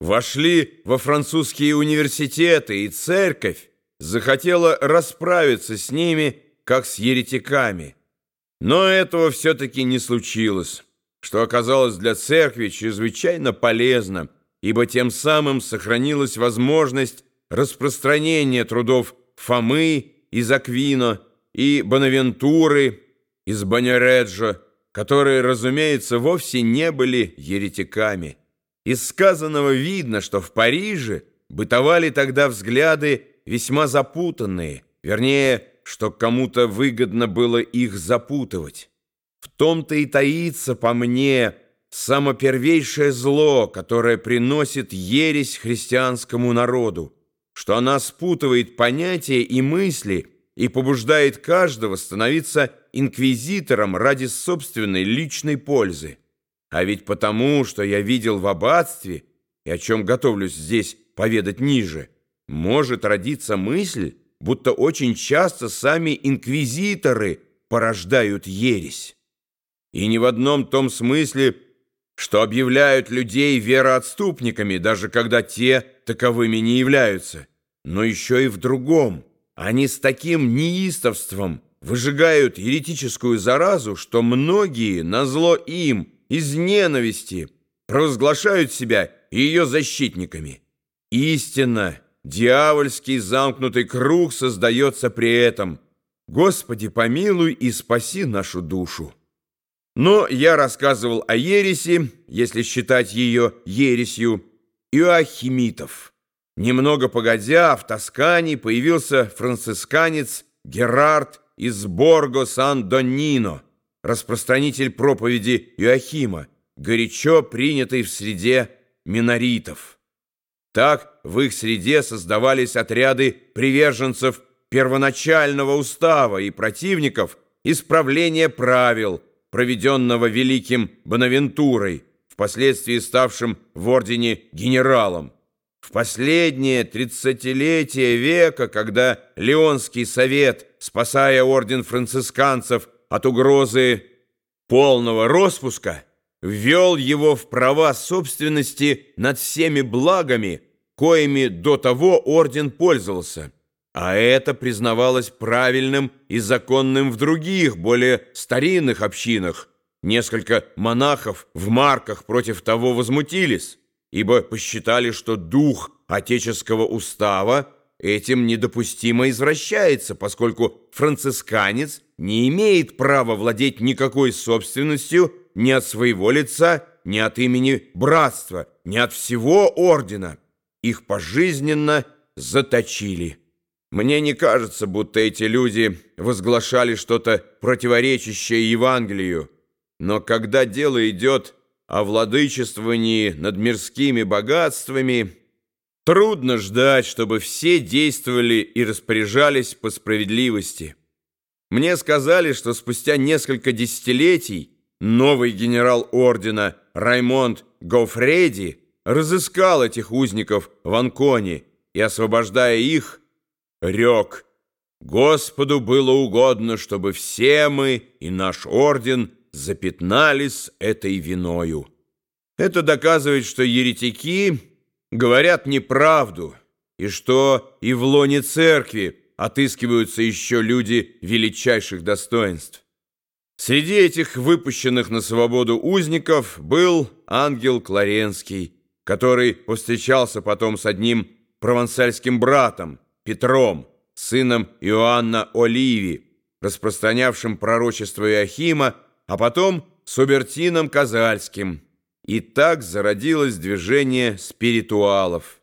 вошли во французские университеты, и церковь захотела расправиться с ними, как с еретиками. Но этого все-таки не случилось, что оказалось для церкви чрезвычайно полезно, ибо тем самым сохранилась возможность распространения трудов Фомы из Аквино и Бонавентуры из Баняреджо, которые, разумеется, вовсе не были еретиками. Из сказанного видно, что в Париже бытовали тогда взгляды весьма запутанные, вернее, что кому-то выгодно было их запутывать. В том-то и таится, по мне, самопервейшее зло, которое приносит ересь христианскому народу, что она спутывает понятия и мысли и побуждает каждого становиться инквизитором ради собственной личной пользы. А ведь потому, что я видел в аббатстве, и о чем готовлюсь здесь поведать ниже, может родиться мысль, будто очень часто сами инквизиторы порождают ересь. И не в одном том смысле, что объявляют людей вероотступниками, даже когда те таковыми не являются, но еще и в другом. Они с таким неистовством выжигают еретическую заразу, что многие, назло им, из ненависти, провозглашают себя ее защитниками. Истинно, дьявольский замкнутый круг создается при этом. Господи, помилуй и спаси нашу душу. Но я рассказывал о ереси, если считать ее ересью, иоахимитов. Немного погодя, в Тоскане появился францисканец Герард из Борго Сан-Донино, распространитель проповеди Иоахима, горячо принятый в среде миноритов. Так в их среде создавались отряды приверженцев первоначального устава и противников исправления правил, проведенного великим Бонавентурой, впоследствии ставшим в ордене генералом. В последнее тридцатилетие века, когда Леонский совет, спасая орден францисканцев от угрозы полного распуска, ввел его в права собственности над всеми благами, коими до того орден пользовался. А это признавалось правильным и законным в других, более старинных общинах. Несколько монахов в марках против того возмутились ибо посчитали, что дух отеческого устава этим недопустимо извращается, поскольку францисканец не имеет права владеть никакой собственностью ни от своего лица, ни от имени братства, ни от всего ордена. Их пожизненно заточили. Мне не кажется, будто эти люди возглашали что-то противоречащее Евангелию, но когда дело идет о владычествовании над мирскими богатствами, трудно ждать, чтобы все действовали и распоряжались по справедливости. Мне сказали, что спустя несколько десятилетий новый генерал ордена Раймонд Гофреди разыскал этих узников в Анконе и, освобождая их, рек «Господу было угодно, чтобы все мы и наш орден – запятнались этой виною. Это доказывает, что еретики говорят неправду, и что и в лоне церкви отыскиваются еще люди величайших достоинств. Среди этих выпущенных на свободу узников был ангел Кларенский, который повстречался потом с одним провансальским братом, Петром, сыном Иоанна Оливи, распространявшим пророчество Иохима а потом с Убертином Казальским. И так зародилось движение спиритуалов.